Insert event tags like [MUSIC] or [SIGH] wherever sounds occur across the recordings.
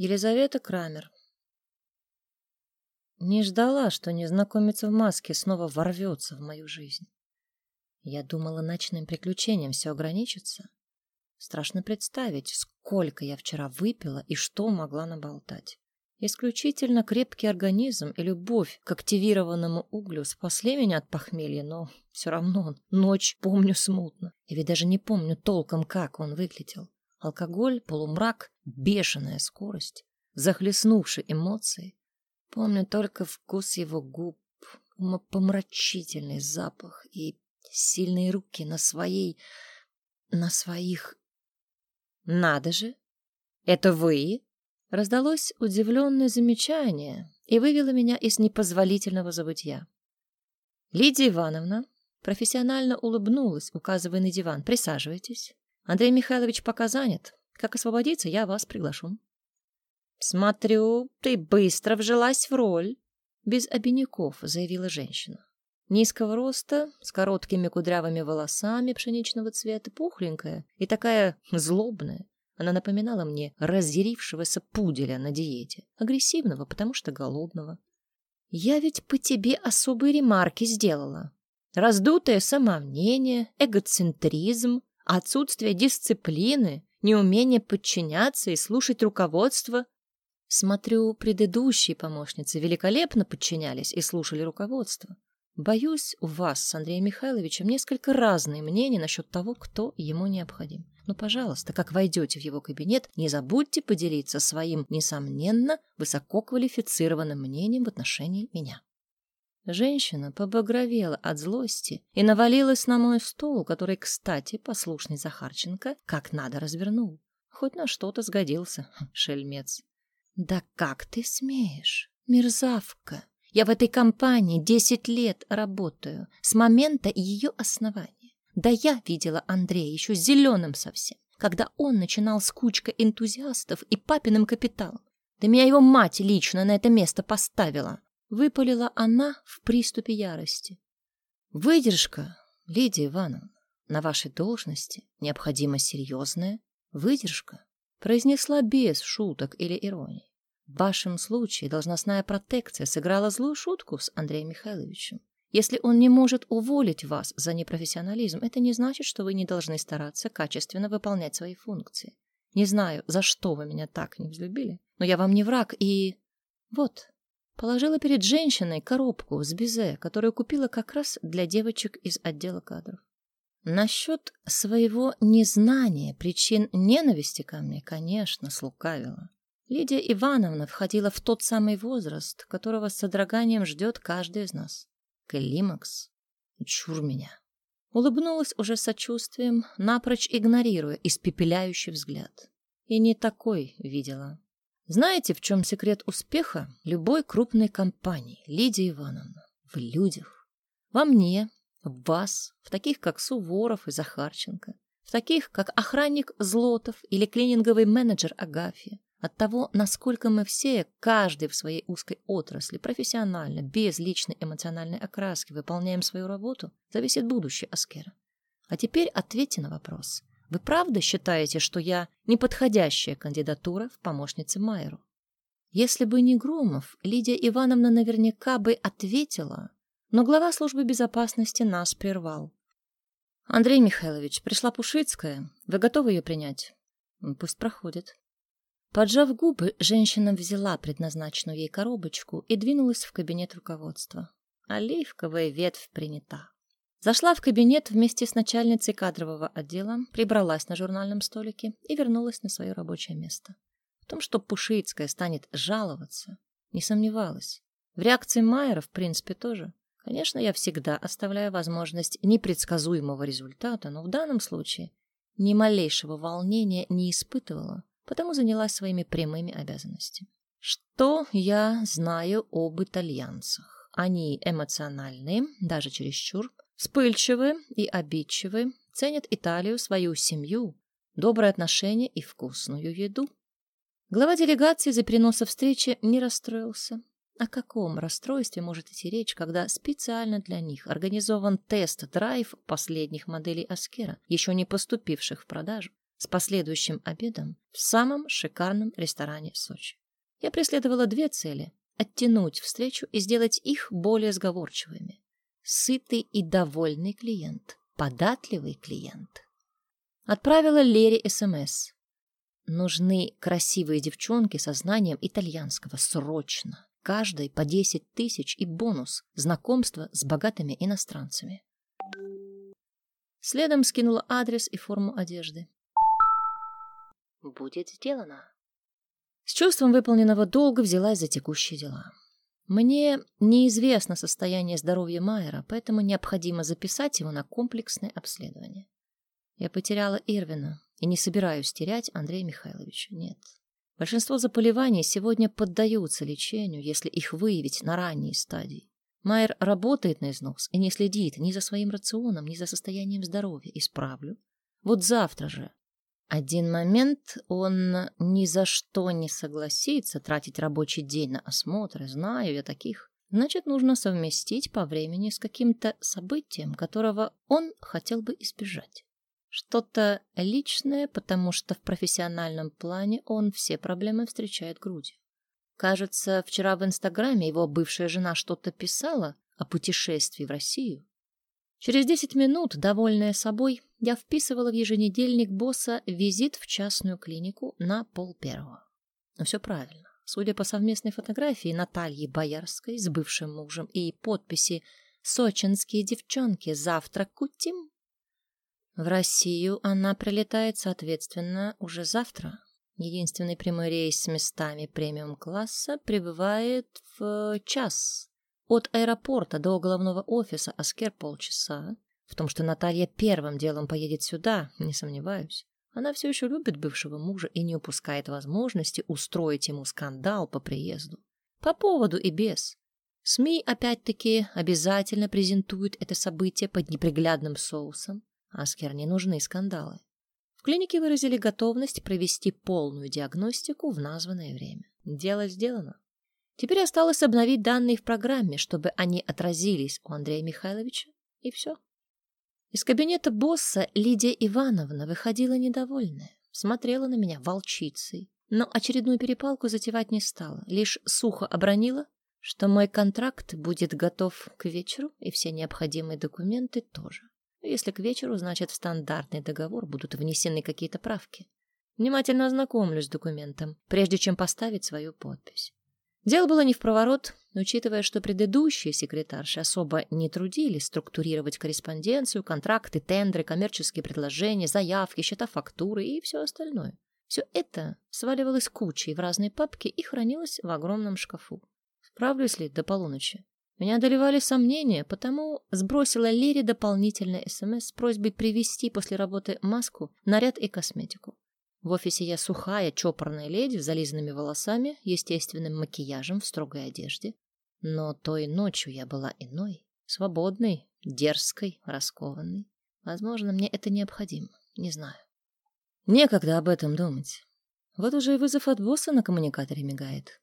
Елизавета Крамер. Не ждала, что незнакомец в маске снова ворвется в мою жизнь. Я думала, ночным приключением все ограничится. Страшно представить, сколько я вчера выпила и что могла наболтать. Исключительно крепкий организм и любовь к активированному углю спасли меня от похмелья, но все равно ночь помню смутно. И ведь даже не помню толком, как он выглядел. Алкоголь, полумрак, бешеная скорость, захлестнувшие эмоции. Помню только вкус его губ, помрачительный запах и сильные руки на своей... на своих... «Надо же! Это вы?» Раздалось удивленное замечание и вывело меня из непозволительного забытья. Лидия Ивановна профессионально улыбнулась, указывая на диван. «Присаживайтесь. Андрей Михайлович пока занят. Как освободиться, я вас приглашу. Смотрю, ты быстро вжилась в роль, без обиняков, заявила женщина. Низкого роста, с короткими кудрявыми волосами пшеничного цвета, пухленькая и такая злобная. Она напоминала мне разъярившегося пуделя на диете, агрессивного, потому что голодного. Я ведь по тебе особые ремарки сделала. Раздутое самомнение, эгоцентризм, отсутствие дисциплины, неумение подчиняться и слушать руководство. Смотрю, предыдущие помощницы великолепно подчинялись и слушали руководство. Боюсь, у вас с Андреем Михайловичем несколько разные мнения насчет того, кто ему необходим. Но, пожалуйста, как войдете в его кабинет, не забудьте поделиться своим, несомненно, высококвалифицированным мнением в отношении меня. Женщина побагровела от злости и навалилась на мой стол, который, кстати, послушный Захарченко как надо развернул. Хоть на что-то сгодился, [LAUGHS] шельмец. «Да как ты смеешь, мерзавка? Я в этой компании десять лет работаю, с момента ее основания. Да я видела Андрея еще зеленым совсем, когда он начинал с кучкой энтузиастов и папиным капиталом. Да меня его мать лично на это место поставила. Выпалила она в приступе ярости. Выдержка, Лидия Ивановна, на вашей должности необходима серьезная выдержка, произнесла без шуток или иронии. В вашем случае должностная протекция сыграла злую шутку с Андреем Михайловичем. Если он не может уволить вас за непрофессионализм, это не значит, что вы не должны стараться качественно выполнять свои функции. Не знаю, за что вы меня так не взлюбили, но я вам не враг и... Вот, Положила перед женщиной коробку с безе, которую купила как раз для девочек из отдела кадров. Насчет своего незнания причин ненависти ко мне, конечно, слукавила. Лидия Ивановна входила в тот самый возраст, которого с содроганием ждет каждый из нас. Климакс. Чур меня. Улыбнулась уже сочувствием, напрочь игнорируя испепеляющий взгляд. И не такой видела. Знаете, в чем секрет успеха любой крупной компании, Лидия Ивановна? В людях. Во мне, в вас, в таких, как Суворов и Захарченко, в таких, как охранник Злотов или клининговый менеджер Агафья. От того, насколько мы все, каждый в своей узкой отрасли, профессионально, без личной эмоциональной окраски выполняем свою работу, зависит будущее Аскера. А теперь ответьте на вопрос. Вы правда считаете, что я неподходящая кандидатура в помощнице Майеру? Если бы не Громов, Лидия Ивановна наверняка бы ответила, но глава службы безопасности нас прервал. Андрей Михайлович, пришла Пушицкая. Вы готовы ее принять? Пусть проходит. Поджав губы, женщина взяла предназначенную ей коробочку и двинулась в кабинет руководства. Оливковая ветвь принята. Зашла в кабинет вместе с начальницей кадрового отдела, прибралась на журнальном столике и вернулась на свое рабочее место. В том, что Пушицкая станет жаловаться, не сомневалась. В реакции Майера, в принципе, тоже. Конечно, я всегда оставляю возможность непредсказуемого результата, но в данном случае ни малейшего волнения не испытывала, потому занялась своими прямыми обязанностями. Что я знаю об итальянцах? Они эмоциональные, даже чересчур, Вспыльчивы и обидчивы, ценят Италию, свою семью, добрые отношения и вкусную еду. Глава делегации за переноса встречи не расстроился. О каком расстройстве может идти речь, когда специально для них организован тест-драйв последних моделей Аскера, еще не поступивших в продажу? с последующим обедом в самом шикарном ресторане Сочи. Я преследовала две цели — оттянуть встречу и сделать их более сговорчивыми. Сытый и довольный клиент, податливый клиент. Отправила Лере СМС. Нужны красивые девчонки со знанием итальянского срочно. Каждой по 10 тысяч и бонус знакомства с богатыми иностранцами. Следом скинула адрес и форму одежды. Будет сделано. С чувством выполненного долга взялась за текущие дела. Мне неизвестно состояние здоровья Майера, поэтому необходимо записать его на комплексное обследование. Я потеряла Ирвина и не собираюсь терять Андрея Михайловича. Нет. Большинство заболеваний сегодня поддаются лечению, если их выявить на ранней стадии. Майер работает на износ и не следит ни за своим рационом, ни за состоянием здоровья. Исправлю. Вот завтра же. Один момент он ни за что не согласится тратить рабочий день на осмотры, знаю я таких. Значит, нужно совместить по времени с каким-то событием, которого он хотел бы избежать. Что-то личное, потому что в профессиональном плане он все проблемы встречает грудью. Кажется, вчера в Инстаграме его бывшая жена что-то писала о путешествии в Россию. Через десять минут, довольная собой, я вписывала в еженедельник босса визит в частную клинику на пол первого. Но все правильно. Судя по совместной фотографии Натальи Боярской с бывшим мужем и подписи «Сочинские девчонки, завтра кутим», в Россию она прилетает, соответственно, уже завтра. Единственный прямой рейс с местами премиум-класса прибывает в час. От аэропорта до головного офиса Аскер полчаса. В том, что Наталья первым делом поедет сюда, не сомневаюсь. Она все еще любит бывшего мужа и не упускает возможности устроить ему скандал по приезду. По поводу и без. СМИ, опять-таки, обязательно презентуют это событие под неприглядным соусом. Аскер не нужны скандалы. В клинике выразили готовность провести полную диагностику в названное время. Дело сделано. Теперь осталось обновить данные в программе, чтобы они отразились у Андрея Михайловича, и все. Из кабинета босса Лидия Ивановна выходила недовольная, смотрела на меня волчицей, но очередную перепалку затевать не стала, лишь сухо обронила, что мой контракт будет готов к вечеру и все необходимые документы тоже. Если к вечеру, значит, в стандартный договор будут внесены какие-то правки. Внимательно ознакомлюсь с документом, прежде чем поставить свою подпись. Дело было не в проворот, учитывая, что предыдущие секретарши особо не трудились структурировать корреспонденцию, контракты, тендры, коммерческие предложения, заявки, счета фактуры и все остальное. Все это сваливалось кучей в разные папки и хранилось в огромном шкафу. Справлюсь ли до полуночи? Меня одолевали сомнения, потому сбросила Лере дополнительное СМС с просьбой привезти после работы маску, наряд и косметику. В офисе я сухая, чопорная леди с зализанными волосами, естественным макияжем в строгой одежде. Но той ночью я была иной, свободной, дерзкой, раскованной. Возможно, мне это необходимо, не знаю. Некогда об этом думать. Вот уже и вызов от босса на коммуникаторе мигает.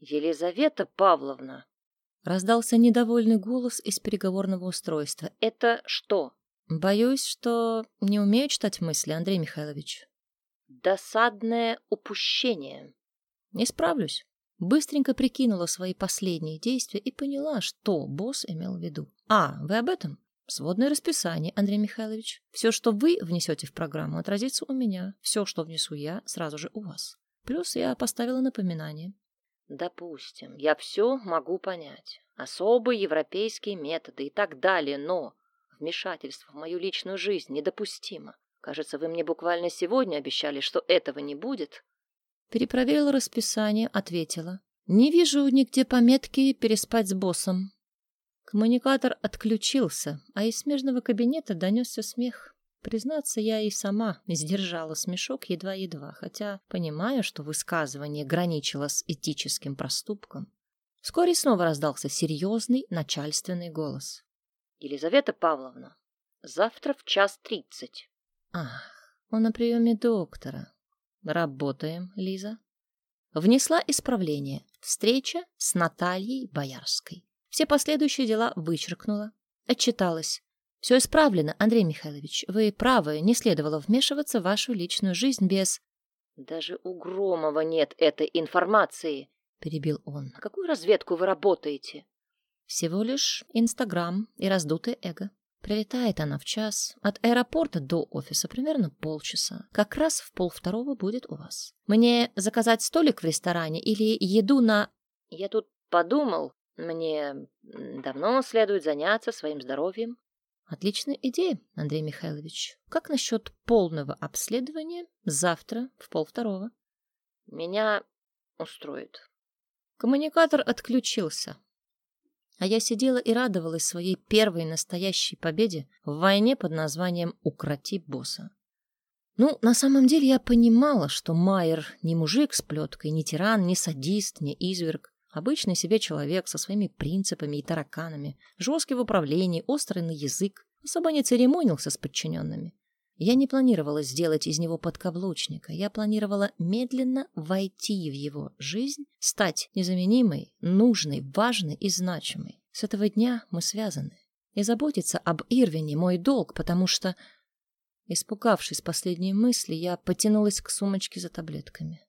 «Елизавета Павловна!» Раздался недовольный голос из переговорного устройства. «Это что?» «Боюсь, что не умею читать мысли, Андрей Михайлович». «Досадное упущение». «Не справлюсь». Быстренько прикинула свои последние действия и поняла, что босс имел в виду. «А, вы об этом?» Сводное расписание, Андрей Михайлович. Все, что вы внесете в программу, отразится у меня. Все, что внесу я, сразу же у вас. Плюс я поставила напоминание. Допустим, я все могу понять. Особые европейские методы и так далее, но вмешательство в мою личную жизнь недопустимо. Кажется, вы мне буквально сегодня обещали, что этого не будет. Перепроверила расписание, ответила. Не вижу нигде пометки переспать с боссом. Коммуникатор отключился, а из смежного кабинета донесся смех. Признаться, я и сама сдержала смешок едва-едва, хотя понимаю, что высказывание граничило с этическим проступком. Вскоре снова раздался серьезный начальственный голос. «Елизавета Павловна, завтра в час тридцать». «Ах, он на приеме доктора. Работаем, Лиза». Внесла исправление. Встреча с Натальей Боярской. Все последующие дела вычеркнула. Отчиталась. Все исправлено, Андрей Михайлович. Вы правы, не следовало вмешиваться в вашу личную жизнь без... Даже у Громова нет этой информации, перебил он. На какую разведку вы работаете? Всего лишь Инстаграм и раздутое эго. Прилетает она в час. От аэропорта до офиса примерно полчаса. Как раз в полвторого будет у вас. Мне заказать столик в ресторане или еду на... Я тут подумал, мне давно следует заняться своим здоровьем. Отличная идея, Андрей Михайлович. Как насчет полного обследования завтра в полвторого? Меня устроит. Коммуникатор отключился. А я сидела и радовалась своей первой настоящей победе в войне под названием «Укроти босса». Ну, на самом деле я понимала, что Майер не мужик с плеткой, не тиран, не садист, не изверг. Обычный себе человек со своими принципами и тараканами, жесткий в управлении, острый на язык, особо не церемонился с подчиненными. Я не планировала сделать из него подкаблучника. Я планировала медленно войти в его жизнь, стать незаменимой, нужной, важной и значимой. С этого дня мы связаны. И заботиться об Ирвине мой долг, потому что, испугавшись последней мысли, я потянулась к сумочке за таблетками.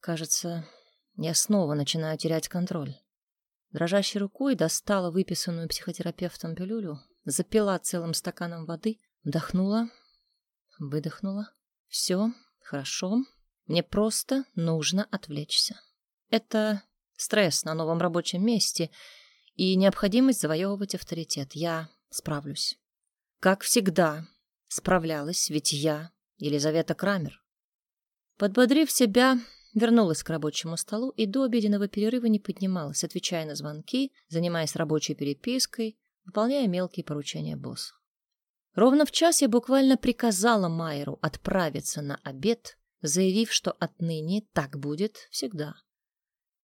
Кажется, я снова начинаю терять контроль. Дрожащей рукой достала выписанную психотерапевтом пилюлю, запила целым стаканом воды, вдохнула, выдохнула. Все хорошо, мне просто нужно отвлечься. Это стресс на новом рабочем месте и необходимость завоевывать авторитет. Я справлюсь. Как всегда, справлялась, ведь я Елизавета Крамер. Подбодрив себя, Вернулась к рабочему столу и до обеденного перерыва не поднималась, отвечая на звонки, занимаясь рабочей перепиской, выполняя мелкие поручения босса. Ровно в час я буквально приказала Майеру отправиться на обед, заявив, что отныне так будет всегда.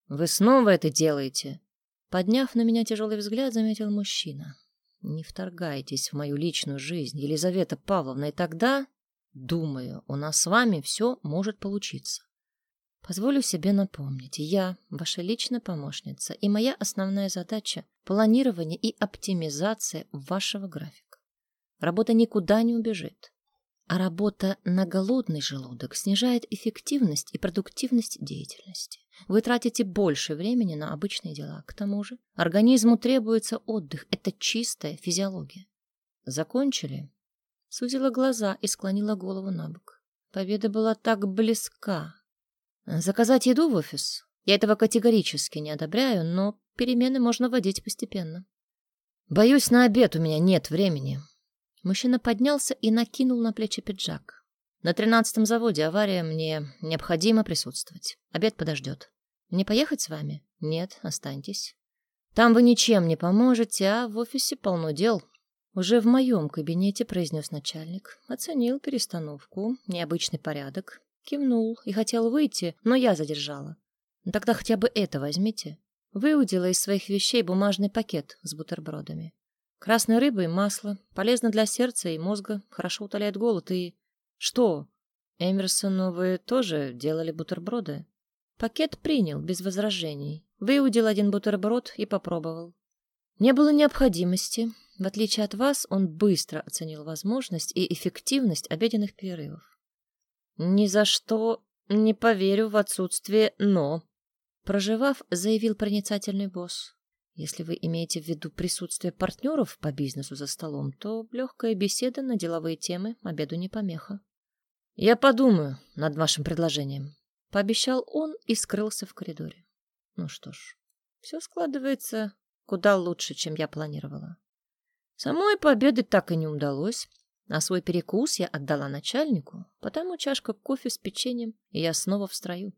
«Вы снова это делаете?» Подняв на меня тяжелый взгляд, заметил мужчина. «Не вторгайтесь в мою личную жизнь, Елизавета Павловна, и тогда, думаю, у нас с вами все может получиться». Позволю себе напомнить, я ваша личная помощница, и моя основная задача – планирование и оптимизация вашего графика. Работа никуда не убежит, а работа на голодный желудок снижает эффективность и продуктивность деятельности. Вы тратите больше времени на обычные дела. К тому же организму требуется отдых. Это чистая физиология. Закончили? Сузила глаза и склонила голову на бок. Победа была так близка, Заказать еду в офис? Я этого категорически не одобряю, но перемены можно вводить постепенно. Боюсь, на обед у меня нет времени. Мужчина поднялся и накинул на плечи пиджак. На тринадцатом заводе авария, мне необходимо присутствовать. Обед подождет. Не поехать с вами? Нет, останьтесь. Там вы ничем не поможете, а в офисе полно дел. Уже в моем кабинете произнес начальник. Оценил перестановку, необычный порядок, Кивнул и хотел выйти, но я задержала. «Ну, тогда хотя бы это возьмите. Выудила из своих вещей бумажный пакет с бутербродами. Красной рыба и масло. Полезно для сердца и мозга. Хорошо утоляет голод и... Что? Эмерсону вы тоже делали бутерброды? Пакет принял без возражений. Выудил один бутерброд и попробовал. Не было необходимости. В отличие от вас, он быстро оценил возможность и эффективность обеденных перерывов. Ни за что не поверю в отсутствие «но». Проживав, заявил проницательный босс. Если вы имеете в виду присутствие партнеров по бизнесу за столом, то легкая беседа на деловые темы обеду не помеха. Я подумаю над вашим предложением. Пообещал он и скрылся в коридоре. Ну что ж, все складывается куда лучше, чем я планировала. Самой победы так и не удалось. А свой перекус я отдала начальнику, потому чашка кофе с печеньем, и я снова в строю.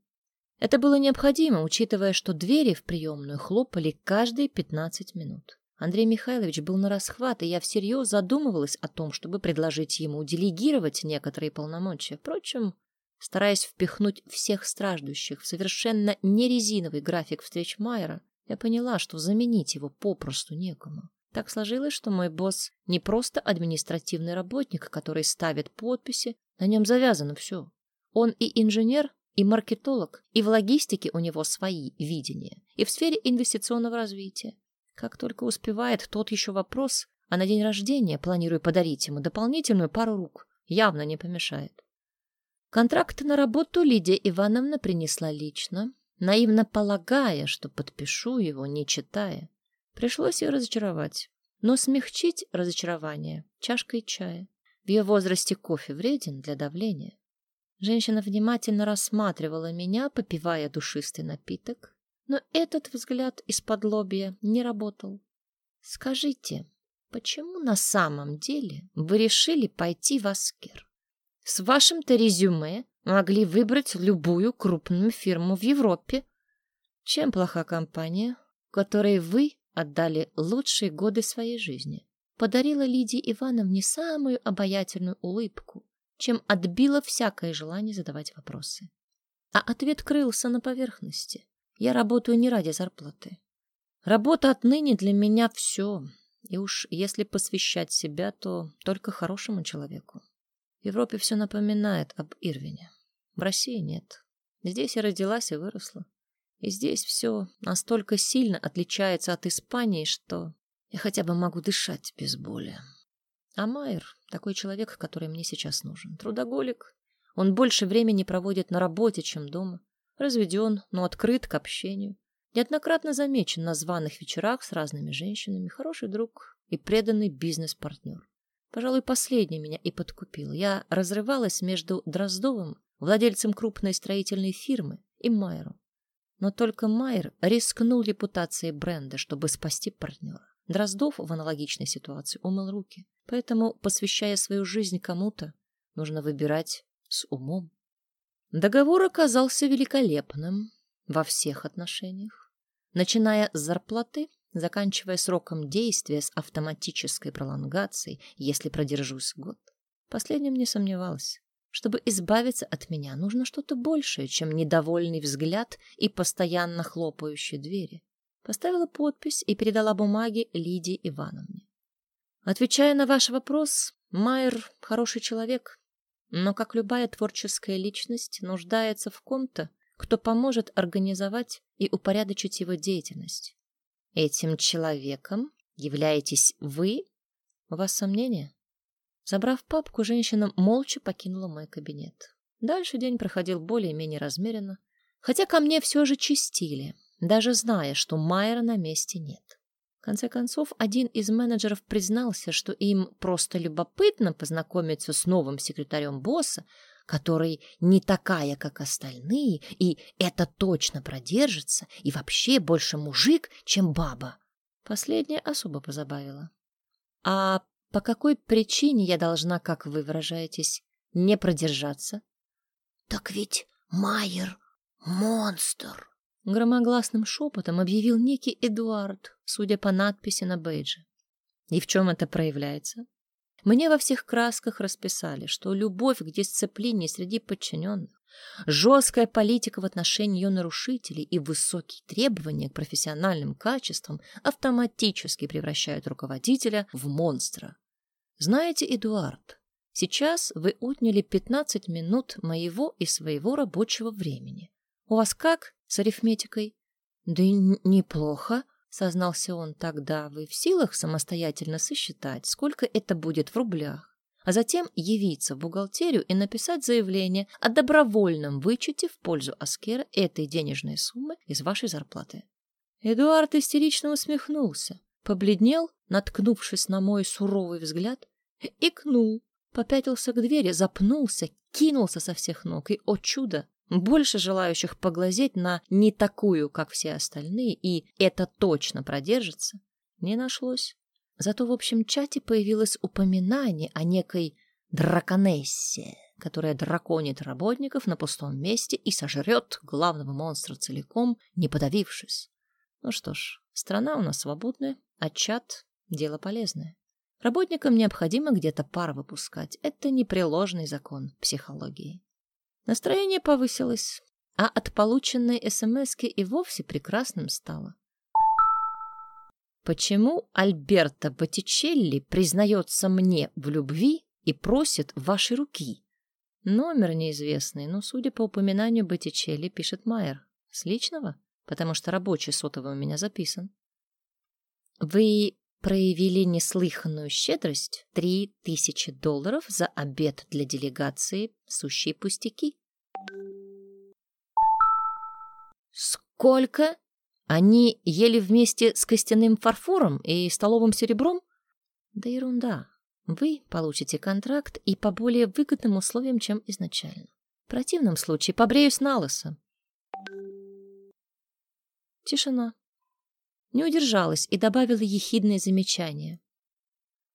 Это было необходимо, учитывая, что двери в приемную хлопали каждые пятнадцать минут. Андрей Михайлович был на расхват, и я всерьез задумывалась о том, чтобы предложить ему делегировать некоторые полномочия. Впрочем, стараясь впихнуть всех страждущих в совершенно нерезиновый график встреч Майера, я поняла, что заменить его попросту некому. Так сложилось, что мой босс не просто административный работник, который ставит подписи, на нем завязано все. Он и инженер, и маркетолог, и в логистике у него свои видения, и в сфере инвестиционного развития. Как только успевает тот еще вопрос, а на день рождения планирую подарить ему дополнительную пару рук. Явно не помешает. Контракт на работу Лидия Ивановна принесла лично, наивно полагая, что подпишу его, не читая. Пришлось ее разочаровать, но смягчить разочарование чашкой чая. В ее возрасте кофе вреден для давления. Женщина внимательно рассматривала меня, попивая душистый напиток, но этот взгляд из-под лобья не работал. «Скажите, почему на самом деле вы решили пойти в Аскер? С вашим-то резюме могли выбрать любую крупную фирму в Европе. Чем плоха компания, которой вы отдали лучшие годы своей жизни?» Подарила Лидии Ивановне самую обаятельную улыбку, чем отбила всякое желание задавать вопросы. А ответ крылся на поверхности. Я работаю не ради зарплаты. Работа отныне для меня все. И уж если посвящать себя, то только хорошему человеку. В Европе все напоминает об Ирвине. В России нет. Здесь я родилась и выросла. И здесь все настолько сильно отличается от Испании, что я хотя бы могу дышать без боли. А Майер — такой человек, который мне сейчас нужен. Трудоголик. Он больше времени проводит на работе, чем дома. Разведен, но открыт к общению. Неоднократно замечен на званых вечерах с разными женщинами. Хороший друг и преданный бизнес-партнер. Пожалуй, последний меня и подкупил. Я разрывалась между Дроздовым, владельцем крупной строительной фирмы, и Майером. Но только Майер рискнул репутацией бренда, чтобы спасти партнера. Дроздов в аналогичной ситуации умыл руки. Поэтому, посвящая свою жизнь кому-то, нужно выбирать с умом. Договор оказался великолепным во всех отношениях, начиная с зарплаты, заканчивая сроком действия с автоматической пролонгацией, если продержусь год. Последним не сомневалась. Чтобы избавиться от меня, нужно что-то большее, чем недовольный взгляд и постоянно хлопающие двери. Поставила подпись и передала бумаги Лидии Ивановне. Отвечая на ваш вопрос, Майер хороший человек, но, как любая творческая личность, нуждается в ком-то, кто поможет организовать и упорядочить его деятельность. Этим человеком являетесь вы? У вас сомнения? Забрав папку, женщина молча покинула мой кабинет. Дальше день проходил более-менее размеренно, хотя ко мне все же чистили, даже зная, что Майера на месте нет. В конце концов, один из менеджеров признался, что им просто любопытно познакомиться с новым секретарем босса, который не такая, как остальные, и это точно продержится, и вообще больше мужик, чем баба. Последнее особо позабавило. А по какой причине я должна, как вы выражаетесь, не продержаться? Так ведь Майер — монстр. Громогласным шепотом объявил некий Эдуард, судя по надписи на бейдже. И в чем это проявляется? Мне во всех красках расписали, что любовь к дисциплине среди подчиненных, жесткая политика в отношении ее нарушителей и высокие требования к профессиональным качествам автоматически превращают руководителя в монстра. Знаете, Эдуард, сейчас вы отняли 15 минут моего и своего рабочего времени. У вас как с арифметикой? Да и неплохо, сознался он. Тогда вы в силах самостоятельно сосчитать, сколько это будет в рублях, а затем явиться в бухгалтерию и написать заявление о добровольном вычете в пользу Аскера этой денежной суммы из вашей зарплаты. Эдуард истерично усмехнулся, побледнел, наткнувшись на мой суровый взгляд, икнул, попятился к двери, запнулся, кинулся со всех ног и, о чудо, больше желающих поглазеть на не такую, как все остальные, и это точно продержится, не нашлось. Зато в общем чате появилось упоминание о некой драконессе, которая драконит работников на пустом месте и сожрет главного монстра целиком, не подавившись. Ну что ж, страна у нас свободная, а чат — дело полезное. Работникам необходимо где-то пар выпускать. Это непреложный закон психологии. Настроение повысилось, а от полученной СМСки и вовсе прекрасным стало. Почему Альберто Боттичелли признается мне в любви и просит вашей руки? Номер неизвестный, но, судя по упоминанию Боттичелли, пишет Майер. С личного? Потому что рабочий сотовый у меня записан. Вы проявили неслыханную щедрость. Три тысячи долларов за обед для делегации — сущие пустяки. Сколько? Они ели вместе с костяным фарфором и столовым серебром? Да ерунда. Вы получите контракт и по более выгодным условиям, чем изначально. В противном случае побреюсь на лысо. Тишина. Не удержалась и добавила ехидное замечание.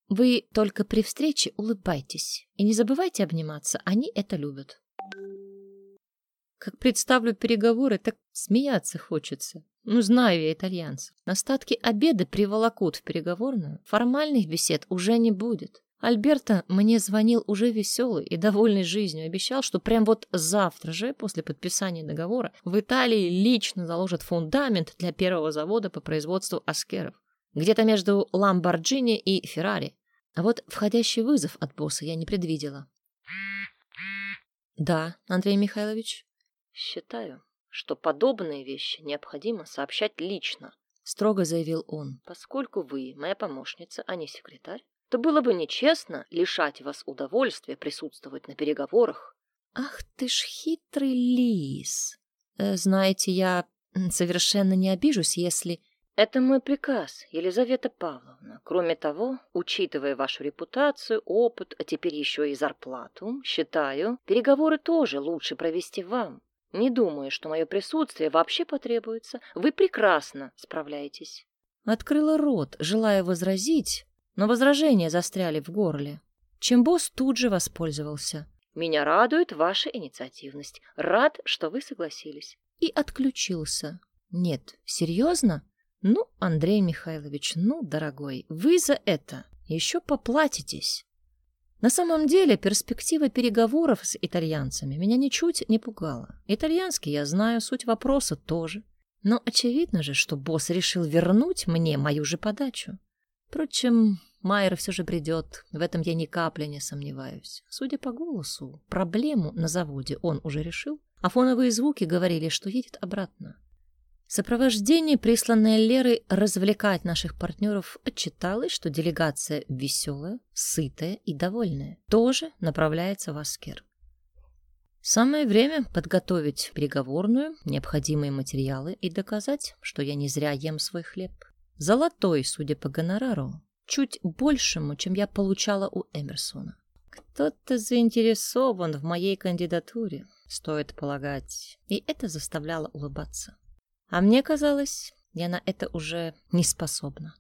Вы только при встрече улыбайтесь и не забывайте обниматься, они это любят. Как представлю переговоры, так смеяться хочется. Ну, знаю я итальянцев. Остатки обеда приволокут в переговорную. Формальных бесед уже не будет. Альберто мне звонил уже веселый и довольный жизнью. Обещал, что прям вот завтра же, после подписания договора, в Италии лично заложат фундамент для первого завода по производству аскеров. Где-то между Ламборджини и Феррари. А вот входящий вызов от босса я не предвидела. «Да, Андрей Михайлович?» «Считаю, что подобные вещи необходимо сообщать лично», — строго заявил он. «Поскольку вы моя помощница, а не секретарь, то было бы нечестно лишать вас удовольствия присутствовать на переговорах. Ах ты ж хитрый лис. Э, знаете, я совершенно не обижусь, если... Это мой приказ, Елизавета Павловна. Кроме того, учитывая вашу репутацию, опыт, а теперь еще и зарплату, считаю, переговоры тоже лучше провести вам. Не думаю, что мое присутствие вообще потребуется. Вы прекрасно справляетесь. Открыла рот, желая возразить, но возражения застряли в горле, чем босс тут же воспользовался. «Меня радует ваша инициативность. Рад, что вы согласились». И отключился. «Нет, серьезно? Ну, Андрей Михайлович, ну, дорогой, вы за это еще поплатитесь». На самом деле перспектива переговоров с итальянцами меня ничуть не пугала. Итальянский я знаю, суть вопроса тоже. Но очевидно же, что босс решил вернуть мне мою же подачу. Впрочем, Майер все же придет, в этом я ни капли не сомневаюсь. Судя по голосу, проблему на заводе он уже решил, а фоновые звуки говорили, что едет обратно. Сопровождение, присланное Лерой развлекать наших партнеров, отчиталось, что делегация веселая, сытая и довольная тоже направляется в Аскер. Самое время подготовить переговорную, необходимые материалы и доказать, что я не зря ем свой хлеб. Золотой, судя по гонорару, чуть большему, чем я получала у Эмерсона. Кто-то заинтересован в моей кандидатуре, стоит полагать, и это заставляло улыбаться. А мне казалось, я на это уже не способна.